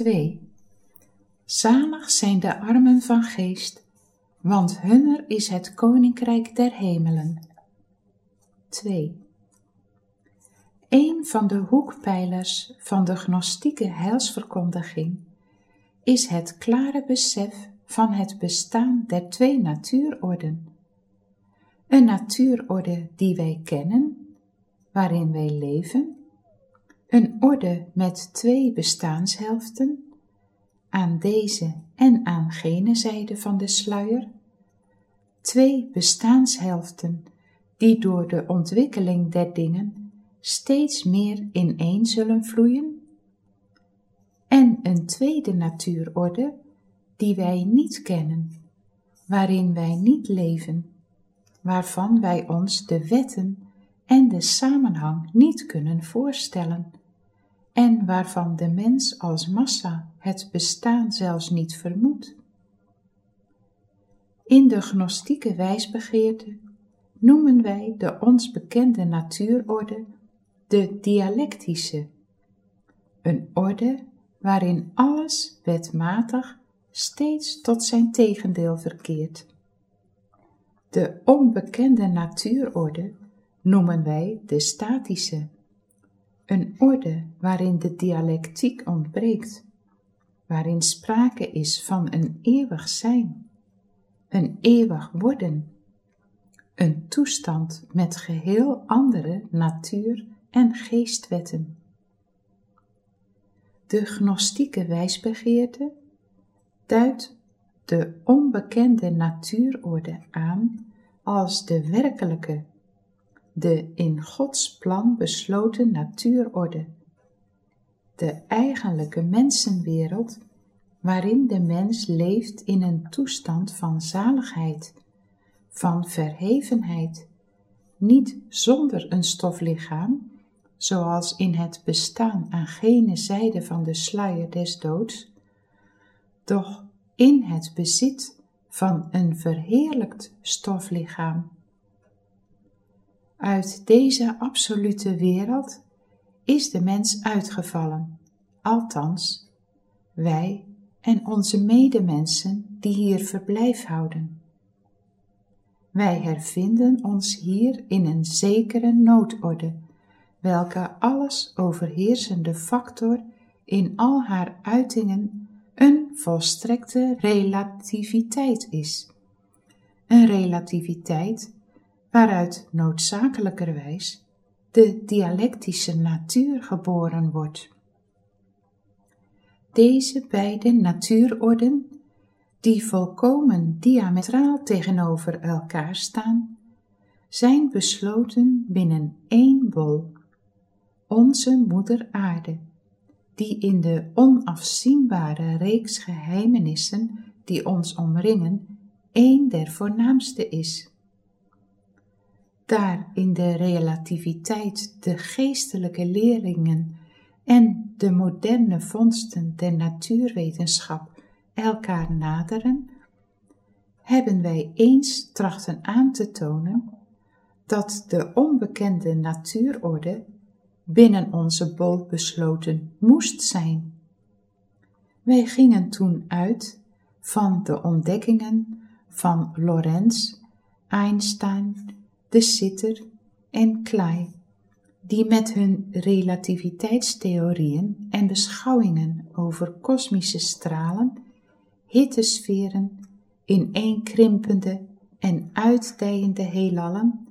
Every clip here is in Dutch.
2. Zalig zijn de armen van geest, want hunner is het koninkrijk der hemelen. 2. Een van de hoekpijlers van de gnostieke heilsverkondiging is het klare besef van het bestaan der twee natuurorden. Een natuurorde die wij kennen, waarin wij leven, een orde met twee bestaanshelften, aan deze en aan gene zijde van de sluier, twee bestaanshelften die door de ontwikkeling der dingen steeds meer ineen zullen vloeien, en een tweede natuurorde die wij niet kennen, waarin wij niet leven, waarvan wij ons de wetten en de samenhang niet kunnen voorstellen, en waarvan de mens als massa het bestaan zelfs niet vermoedt. In de gnostieke wijsbegeerte noemen wij de ons bekende natuurorde de dialectische, een orde waarin alles wetmatig steeds tot zijn tegendeel verkeert. De onbekende natuurorde noemen wij de statische, een orde waarin de dialectiek ontbreekt, waarin sprake is van een eeuwig zijn, een eeuwig worden, een toestand met geheel andere natuur- en geestwetten. De gnostieke wijsbegeerte duidt de onbekende natuurorde aan als de werkelijke, de in Gods plan besloten natuurorde, de eigenlijke mensenwereld waarin de mens leeft in een toestand van zaligheid, van verhevenheid, niet zonder een stoflichaam, zoals in het bestaan aan gene zijde van de sluier des doods, doch in het bezit van een verheerlijkt stoflichaam. Uit deze absolute wereld is de mens uitgevallen, althans wij en onze medemensen die hier verblijf houden. Wij hervinden ons hier in een zekere noodorde, welke alles overheersende factor in al haar uitingen een volstrekte relativiteit is. Een relativiteit waaruit noodzakelijkerwijs de dialectische natuur geboren wordt. Deze beide natuurorden, die volkomen diametraal tegenover elkaar staan, zijn besloten binnen één bol, onze moeder aarde die in de onafzienbare reeks geheimenissen die ons omringen, een der voornaamste is. Daar in de relativiteit de geestelijke leringen en de moderne vondsten der natuurwetenschap elkaar naderen, hebben wij eens trachten aan te tonen dat de onbekende natuurorde binnen onze bol besloten moest zijn. Wij gingen toen uit van de ontdekkingen van Lorentz, Einstein, de Sitter en Klei, die met hun relativiteitstheorieën en beschouwingen over kosmische stralen, hittesferen, ineenkrimpende en uitdijende heelallen,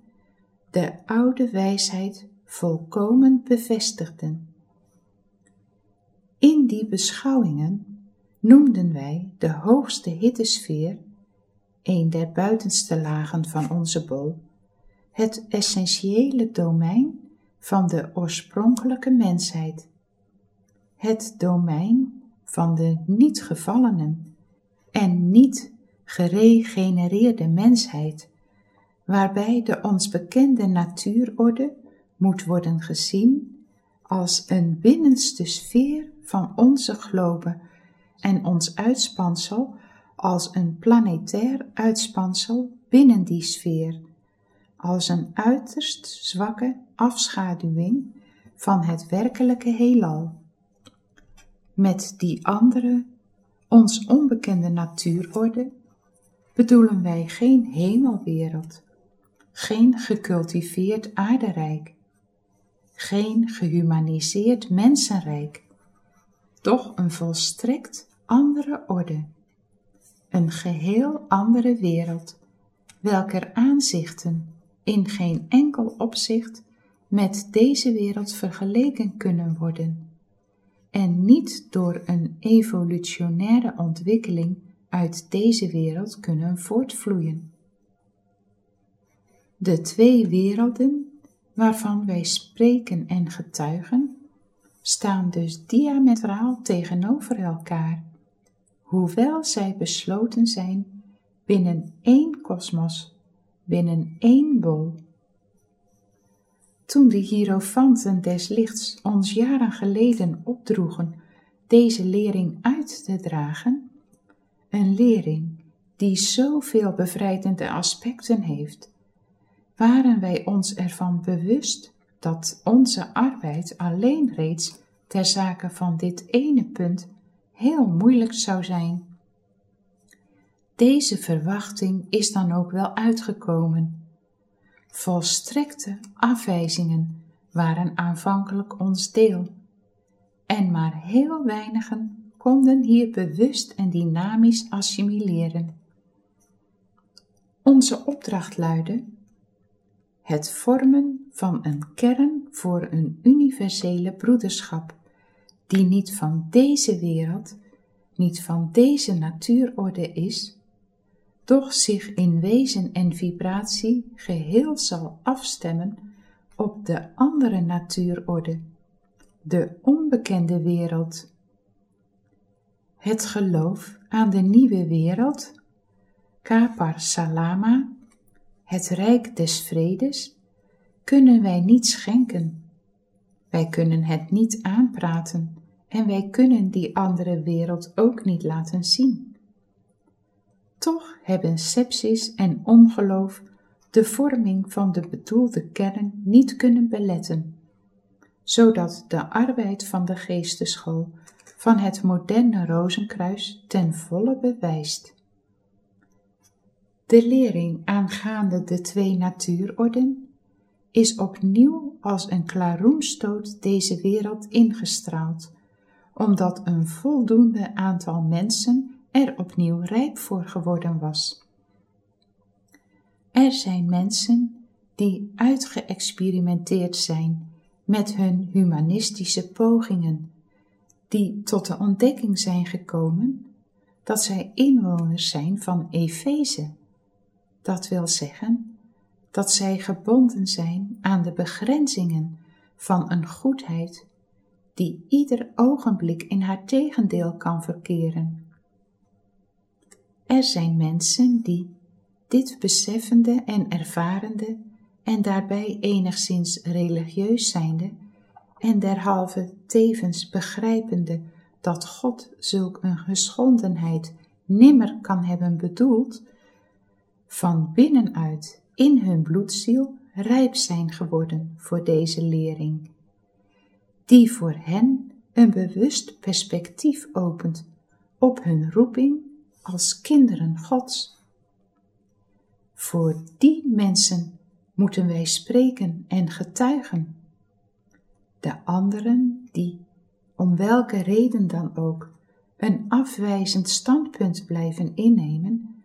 de oude wijsheid volkomen bevestigden. In die beschouwingen noemden wij de hoogste hittesfeer, een der buitenste lagen van onze bol, het essentiële domein van de oorspronkelijke mensheid, het domein van de niet gevallenen en niet geregenereerde mensheid, waarbij de ons bekende natuurorde moet worden gezien als een binnenste sfeer van onze globe en ons uitspansel als een planetair uitspansel binnen die sfeer, als een uiterst zwakke afschaduwing van het werkelijke heelal. Met die andere, ons onbekende natuurorde, bedoelen wij geen hemelwereld, geen gecultiveerd aarderijk, geen gehumaniseerd mensenrijk, doch een volstrekt andere orde, een geheel andere wereld, welker aanzichten in geen enkel opzicht met deze wereld vergeleken kunnen worden en niet door een evolutionaire ontwikkeling uit deze wereld kunnen voortvloeien. De twee werelden waarvan wij spreken en getuigen, staan dus diametraal tegenover elkaar, hoewel zij besloten zijn binnen één kosmos, binnen één bol. Toen de hierofanten des lichts ons jaren geleden opdroegen deze lering uit te dragen, een lering die zoveel bevrijdende aspecten heeft, waren wij ons ervan bewust dat onze arbeid alleen reeds ter zake van dit ene punt heel moeilijk zou zijn. Deze verwachting is dan ook wel uitgekomen. Volstrekte afwijzingen waren aanvankelijk ons deel, en maar heel weinigen konden hier bewust en dynamisch assimileren. Onze opdracht luidde het vormen van een kern voor een universele broederschap, die niet van deze wereld, niet van deze natuurorde is, doch zich in wezen en vibratie geheel zal afstemmen op de andere natuurorde, de onbekende wereld. Het geloof aan de nieuwe wereld, Kapar Salama, het rijk des vredes, kunnen wij niet schenken. Wij kunnen het niet aanpraten en wij kunnen die andere wereld ook niet laten zien. Toch hebben sepsis en ongeloof de vorming van de bedoelde kern niet kunnen beletten, zodat de arbeid van de geesteschool van het moderne Rozenkruis ten volle bewijst. De lering aangaande de twee natuurorden is opnieuw als een klaroenstoot deze wereld ingestraald, omdat een voldoende aantal mensen er opnieuw rijp voor geworden was. Er zijn mensen die uitgeëxperimenteerd zijn met hun humanistische pogingen, die tot de ontdekking zijn gekomen dat zij inwoners zijn van Efeze dat wil zeggen dat zij gebonden zijn aan de begrenzingen van een goedheid die ieder ogenblik in haar tegendeel kan verkeren. Er zijn mensen die, dit beseffende en ervarende en daarbij enigszins religieus zijnde en derhalve tevens begrijpende dat God zulk een geschondenheid nimmer kan hebben bedoeld, van binnenuit in hun bloedziel rijp zijn geworden voor deze lering, die voor hen een bewust perspectief opent op hun roeping als kinderen Gods. Voor die mensen moeten wij spreken en getuigen. De anderen die, om welke reden dan ook, een afwijzend standpunt blijven innemen,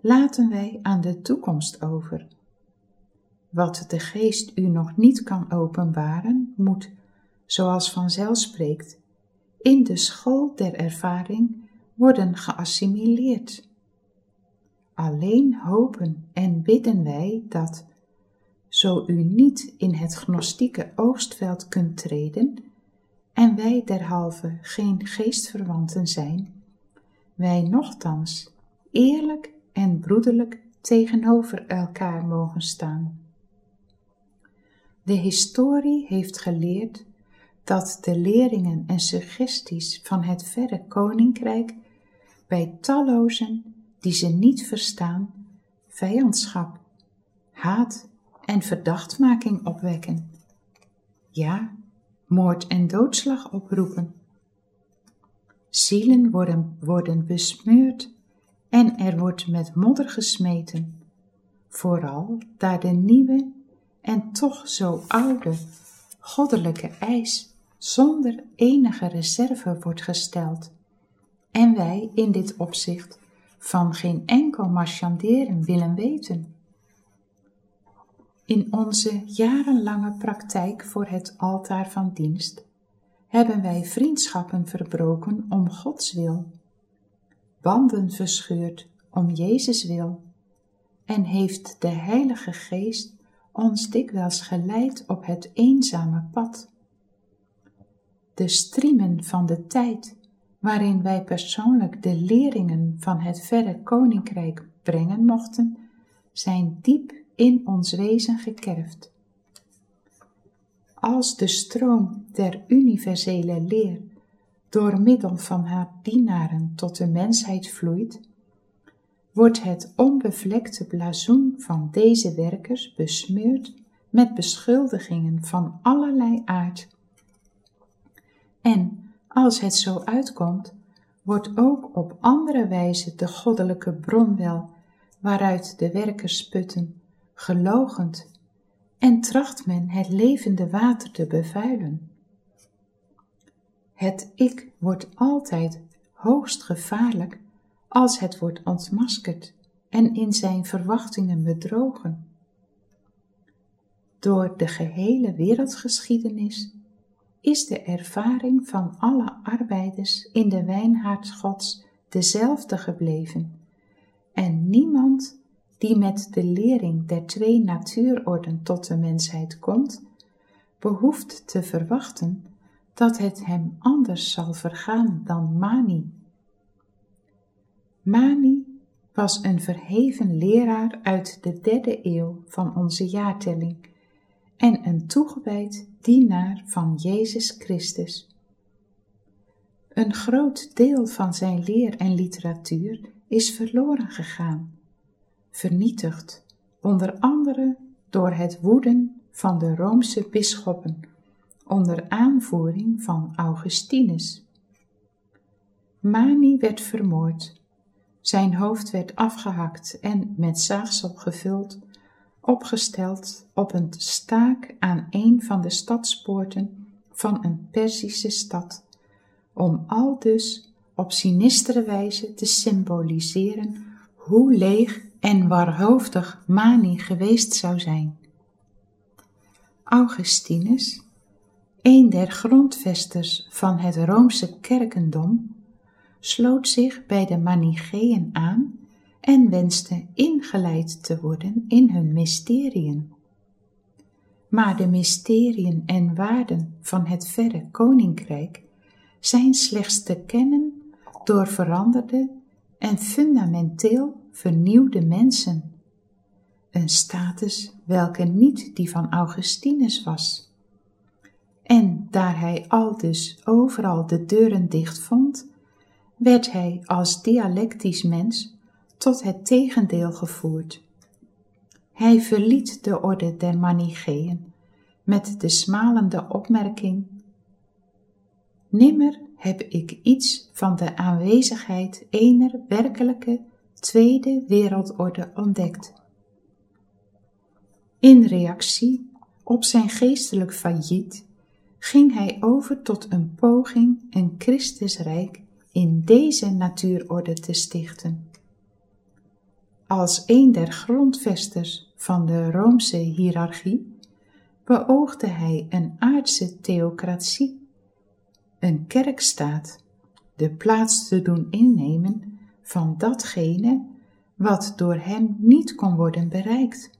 laten wij aan de toekomst over. Wat de geest u nog niet kan openbaren, moet, zoals vanzelf spreekt, in de school der ervaring worden geassimileerd. Alleen hopen en bidden wij dat, zo u niet in het gnostieke oogstveld kunt treden, en wij derhalve geen geestverwanten zijn, wij nochtans eerlijk en broederlijk tegenover elkaar mogen staan. De historie heeft geleerd dat de leringen en suggesties van het verre koninkrijk bij tallozen die ze niet verstaan, vijandschap, haat en verdachtmaking opwekken. Ja, moord en doodslag oproepen. Zielen worden, worden besmeurd en er wordt met modder gesmeten, vooral daar de nieuwe en toch zo oude goddelijke eis zonder enige reserve wordt gesteld en wij in dit opzicht van geen enkel marchanderen willen weten. In onze jarenlange praktijk voor het altaar van dienst hebben wij vriendschappen verbroken om Gods wil, banden verscheurd om Jezus wil, en heeft de Heilige Geest ons dikwijls geleid op het eenzame pad. De striemen van de tijd, waarin wij persoonlijk de leringen van het verre koninkrijk brengen mochten, zijn diep in ons wezen gekerfd. Als de stroom der universele leer door middel van haar dienaren tot de mensheid vloeit, wordt het onbevlekte blazoen van deze werkers besmeurd met beschuldigingen van allerlei aard. En als het zo uitkomt, wordt ook op andere wijze de goddelijke bron wel, waaruit de werkers putten, gelogend, en tracht men het levende water te bevuilen. Het ik wordt altijd hoogst gevaarlijk als het wordt ontmaskerd en in zijn verwachtingen bedrogen. Door de gehele wereldgeschiedenis is de ervaring van alle arbeiders in de wijnhaard Gods dezelfde gebleven en niemand die met de lering der twee natuurorden tot de mensheid komt, behoeft te verwachten dat het hem anders zal vergaan dan Mani. Mani was een verheven leraar uit de derde eeuw van onze jaartelling en een toegewijd dienaar van Jezus Christus. Een groot deel van zijn leer en literatuur is verloren gegaan, vernietigd, onder andere door het woeden van de Roomse bisschoppen onder aanvoering van Augustinus. Mani werd vermoord, zijn hoofd werd afgehakt en met zaagsel gevuld, opgesteld op een staak aan een van de stadspoorten van een Perzische stad, om aldus op sinistere wijze te symboliseren hoe leeg en waarhoofdig Mani geweest zou zijn. Augustinus, een der grondvesters van het Roomse kerkendom, sloot zich bij de Manicheeën aan en wenste ingeleid te worden in hun mysteriën. Maar de mysteriën en waarden van het verre koninkrijk zijn slechts te kennen door veranderde en fundamenteel vernieuwde mensen, een status welke niet die van Augustinus was. En daar hij aldus overal de deuren dicht vond, werd hij als dialectisch mens tot het tegendeel gevoerd. Hij verliet de orde der Manicheeën met de smalende opmerking: Nimmer heb ik iets van de aanwezigheid ener werkelijke tweede wereldorde ontdekt. In reactie op zijn geestelijk failliet ging hij over tot een poging een Christusrijk in deze natuurorde te stichten. Als een der grondvesters van de Roomse hiërarchie beoogde hij een aardse theocratie, een kerkstaat, de plaats te doen innemen van datgene wat door hem niet kon worden bereikt.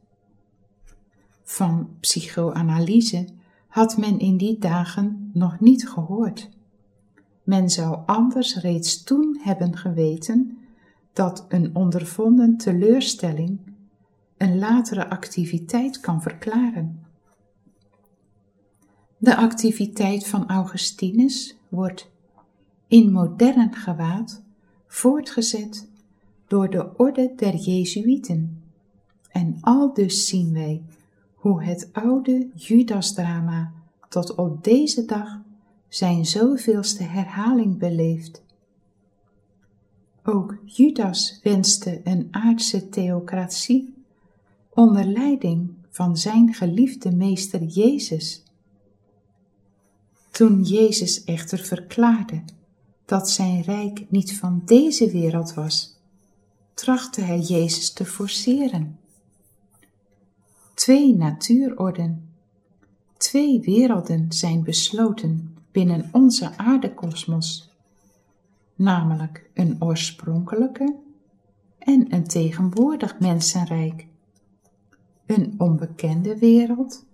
Van psychoanalyse had men in die dagen nog niet gehoord. Men zou anders reeds toen hebben geweten dat een ondervonden teleurstelling een latere activiteit kan verklaren. De activiteit van Augustinus wordt in modern gewaad voortgezet door de orde der Jezuïeten. En al dus zien wij hoe het oude Judasdrama tot op deze dag zijn zoveelste herhaling beleeft Ook Judas wenste een aardse theocratie onder leiding van zijn geliefde meester Jezus. Toen Jezus echter verklaarde dat zijn rijk niet van deze wereld was, trachtte hij Jezus te forceren. Twee natuurorden, twee werelden zijn besloten binnen onze aardekosmos, namelijk een oorspronkelijke en een tegenwoordig mensenrijk, een onbekende wereld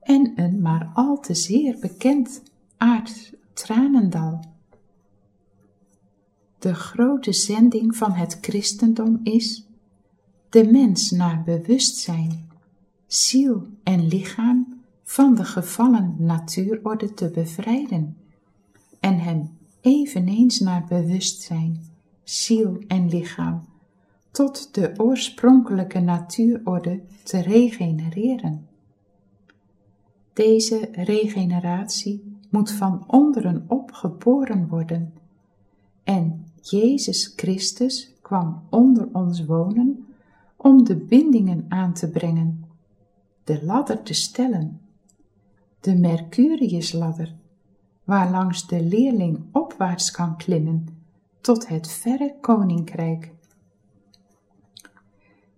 en een maar al te zeer bekend aardtranendal. De grote zending van het christendom is de mens naar bewustzijn, ziel en lichaam van de gevallen natuurorde te bevrijden en hem eveneens naar bewustzijn, ziel en lichaam tot de oorspronkelijke natuurorde te regenereren. Deze regeneratie moet van onderen op geboren worden en Jezus Christus kwam onder ons wonen om de bindingen aan te brengen, de ladder te stellen, de Mercuriusladder, waarlangs de leerling opwaarts kan klimmen tot het verre koninkrijk.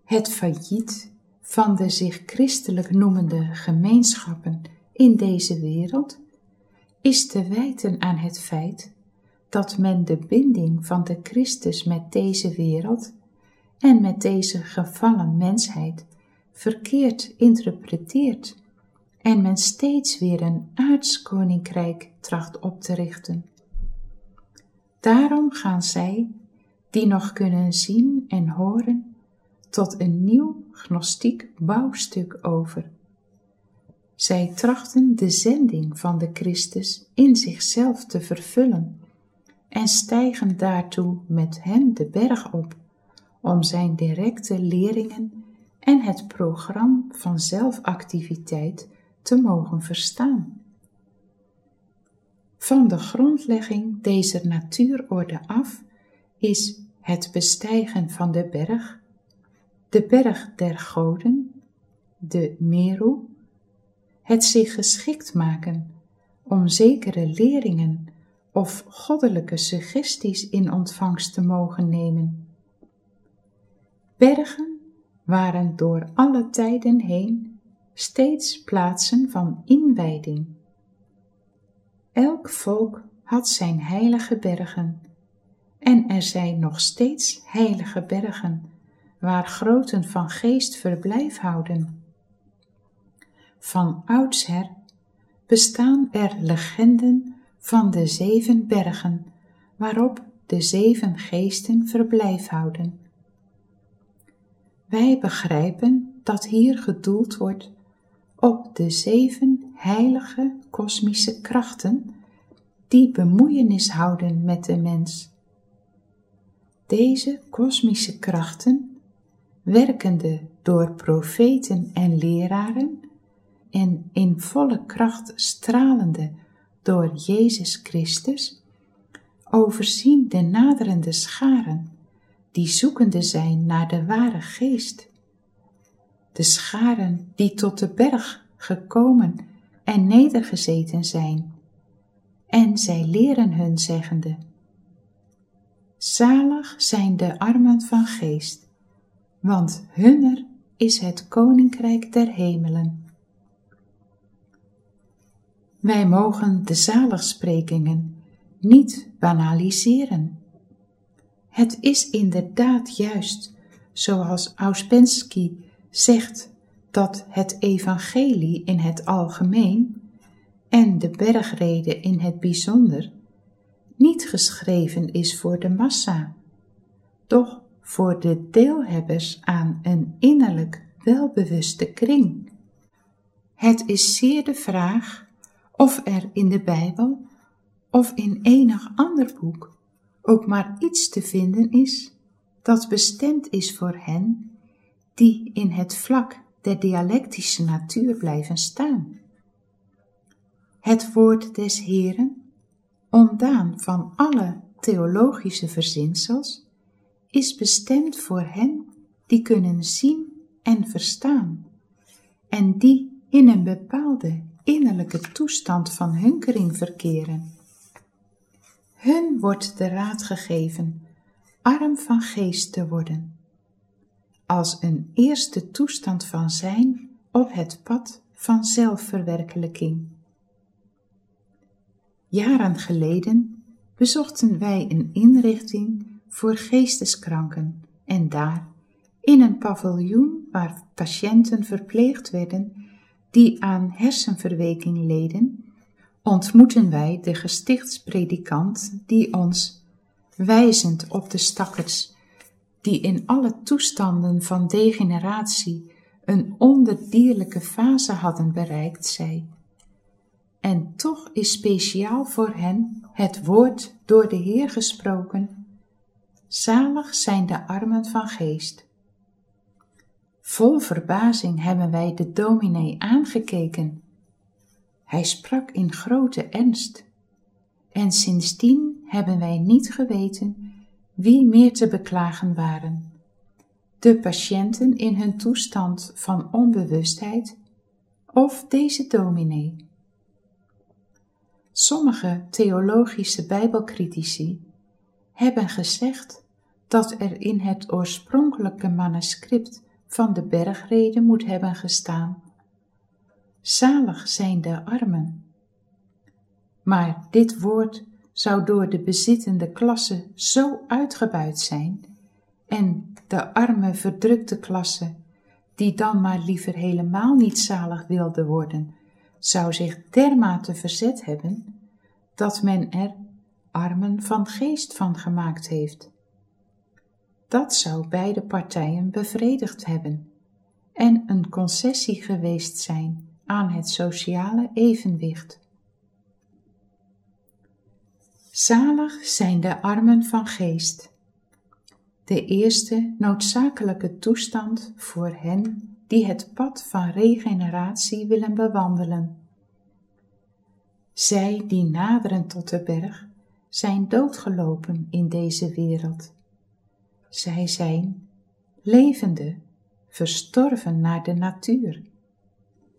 Het failliet van de zich christelijk noemende gemeenschappen in deze wereld is te wijten aan het feit dat men de binding van de Christus met deze wereld en met deze gevallen mensheid verkeerd interpreteert en men steeds weer een aardskoninkrijk tracht op te richten. Daarom gaan zij, die nog kunnen zien en horen, tot een nieuw gnostiek bouwstuk over. Zij trachten de zending van de Christus in zichzelf te vervullen en stijgen daartoe met hem de berg op, om zijn directe leringen en het programma van zelfactiviteit te mogen verstaan. Van de grondlegging deze natuurorde af is het bestijgen van de berg, de berg der goden, de Meru, het zich geschikt maken om zekere leringen of goddelijke suggesties in ontvangst te mogen nemen. Bergen waren door alle tijden heen steeds plaatsen van inwijding. Elk volk had zijn heilige bergen, en er zijn nog steeds heilige bergen, waar groten van geest verblijf houden. Van oudsher bestaan er legenden van de zeven bergen, waarop de zeven geesten verblijf houden. Wij begrijpen dat hier gedoeld wordt op de zeven heilige kosmische krachten die bemoeienis houden met de mens. Deze kosmische krachten, werkende door profeten en leraren en in volle kracht stralende door Jezus Christus, overzien de naderende scharen, die zoekende zijn naar de ware geest. De scharen die tot de berg gekomen en nedergezeten zijn, en zij leren hun zeggende, Zalig zijn de armen van geest, want hunner is het koninkrijk der hemelen. Wij mogen de zaligsprekingen niet banaliseren. Het is inderdaad juist, zoals Auspensky zegt, dat het evangelie in het algemeen en de bergrede in het bijzonder niet geschreven is voor de massa, doch voor de deelhebbers aan een innerlijk welbewuste kring. Het is zeer de vraag of er in de Bijbel of in enig ander boek ook maar iets te vinden is dat bestemd is voor hen die in het vlak der dialectische natuur blijven staan. Het woord des Heren, ontdaan van alle theologische verzinsels, is bestemd voor hen die kunnen zien en verstaan en die in een bepaalde innerlijke toestand van hunkering verkeren. Hun wordt de raad gegeven arm van geest te worden, als een eerste toestand van zijn op het pad van zelfverwerkelijking. Jaren geleden bezochten wij een inrichting voor geesteskranken en daar, in een paviljoen waar patiënten verpleegd werden die aan hersenverweking leden, ontmoeten wij de gestichtspredikant die ons, wijzend op de stakkers, die in alle toestanden van degeneratie een onderdierlijke fase hadden bereikt, zei. En toch is speciaal voor hen het woord door de Heer gesproken. Zalig zijn de armen van geest. Vol verbazing hebben wij de dominee aangekeken. Hij sprak in grote ernst. En sindsdien hebben wij niet geweten wie meer te beklagen waren. De patiënten in hun toestand van onbewustheid of deze dominee. Sommige theologische bijbelcritici hebben gezegd dat er in het oorspronkelijke manuscript van de bergreden moet hebben gestaan. Zalig zijn de armen. Maar dit woord zou door de bezittende klasse zo uitgebuit zijn en de arme verdrukte klasse, die dan maar liever helemaal niet zalig wilde worden, zou zich dermate verzet hebben, dat men er armen van geest van gemaakt heeft. Dat zou beide partijen bevredigd hebben en een concessie geweest zijn aan het sociale evenwicht. Zalig zijn de armen van geest, de eerste noodzakelijke toestand voor hen die het pad van regeneratie willen bewandelen. Zij die naderen tot de berg zijn doodgelopen in deze wereld zij zijn levende, verstorven naar de natuur.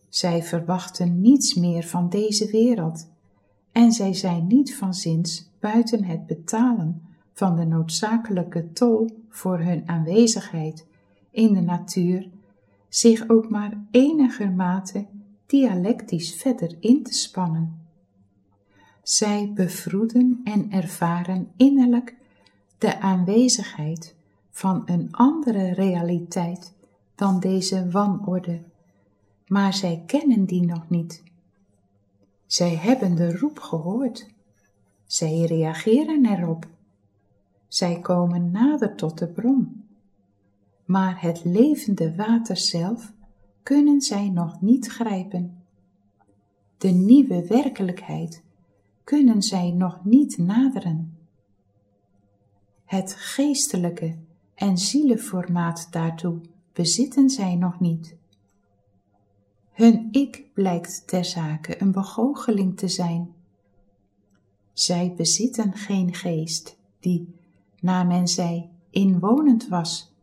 Zij verwachten niets meer van deze wereld en zij zijn niet van zins buiten het betalen van de noodzakelijke tol voor hun aanwezigheid in de natuur zich ook maar enigermate dialectisch verder in te spannen. Zij bevroeden en ervaren innerlijk de aanwezigheid van een andere realiteit dan deze wanorde, maar zij kennen die nog niet. Zij hebben de roep gehoord. Zij reageren erop. Zij komen nader tot de bron. Maar het levende water zelf kunnen zij nog niet grijpen. De nieuwe werkelijkheid kunnen zij nog niet naderen. Het geestelijke en zielenformaat daartoe bezitten zij nog niet. Hun ik blijkt ter zake een begoocheling te zijn. Zij bezitten geen geest die, na men zei, inwonend was,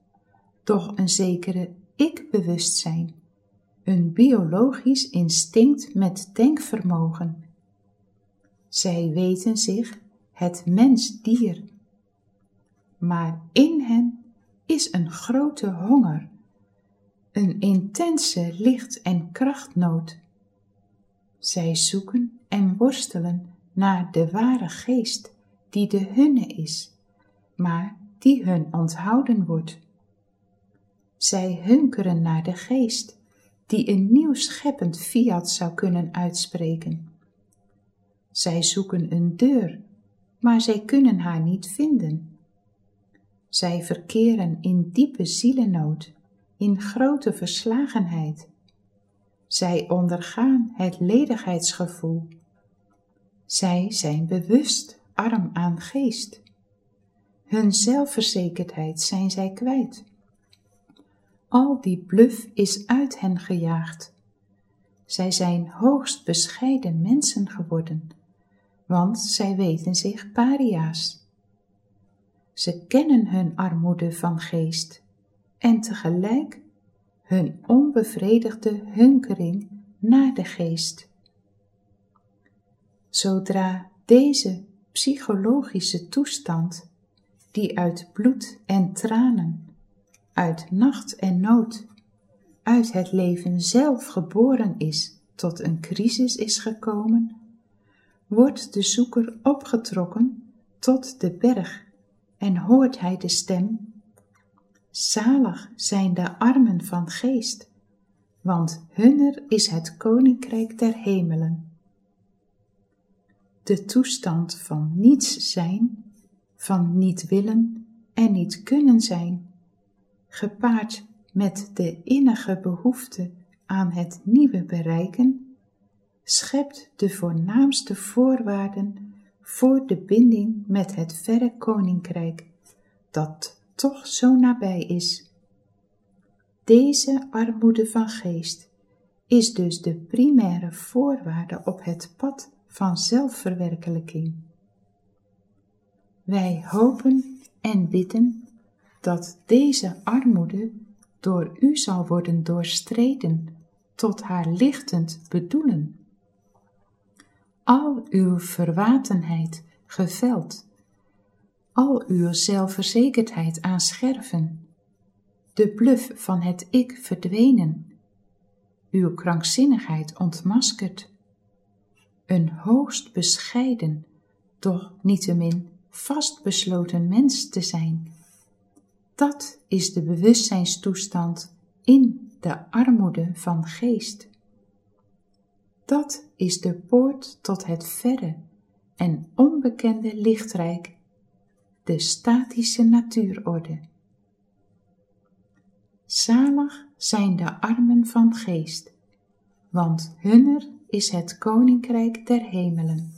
doch een zekere ik-bewustzijn, een biologisch instinct met denkvermogen. Zij weten zich het mens-dier, maar in hen is een grote honger, een intense licht- en krachtnood. Zij zoeken en worstelen naar de ware geest die de hunne is, maar die hun onthouden wordt. Zij hunkeren naar de geest die een nieuw scheppend fiat zou kunnen uitspreken. Zij zoeken een deur, maar zij kunnen haar niet vinden. Zij verkeren in diepe zielennood, in grote verslagenheid. Zij ondergaan het ledigheidsgevoel. Zij zijn bewust arm aan geest. Hun zelfverzekerdheid zijn zij kwijt. Al die bluf is uit hen gejaagd. Zij zijn hoogst bescheiden mensen geworden, want zij weten zich paria's. Ze kennen hun armoede van geest en tegelijk hun onbevredigde hunkering naar de geest. Zodra deze psychologische toestand, die uit bloed en tranen, uit nacht en nood, uit het leven zelf geboren is, tot een crisis is gekomen, wordt de zoeker opgetrokken tot de berg en hoort hij de stem Zalig zijn de armen van geest, want hunner is het koninkrijk der hemelen. De toestand van niets zijn, van niet willen en niet kunnen zijn, gepaard met de innige behoefte aan het nieuwe bereiken, schept de voornaamste voorwaarden voor de binding met het verre koninkrijk, dat toch zo nabij is. Deze armoede van geest is dus de primaire voorwaarde op het pad van zelfverwerkelijking. Wij hopen en bidden dat deze armoede door u zal worden doorstreden tot haar lichtend bedoelen. Al uw verwatenheid geveld al uw zelfverzekerdheid aan scherven, de bluf van het ik verdwenen, uw krankzinnigheid ontmaskerd, een hoogst bescheiden, doch niettemin vastbesloten mens te zijn. Dat is de bewustzijnstoestand in de armoede van geest. Dat is de poort tot het verre en onbekende lichtrijk de statische natuurorde. Zalig zijn de armen van geest, want hunner is het koninkrijk der hemelen.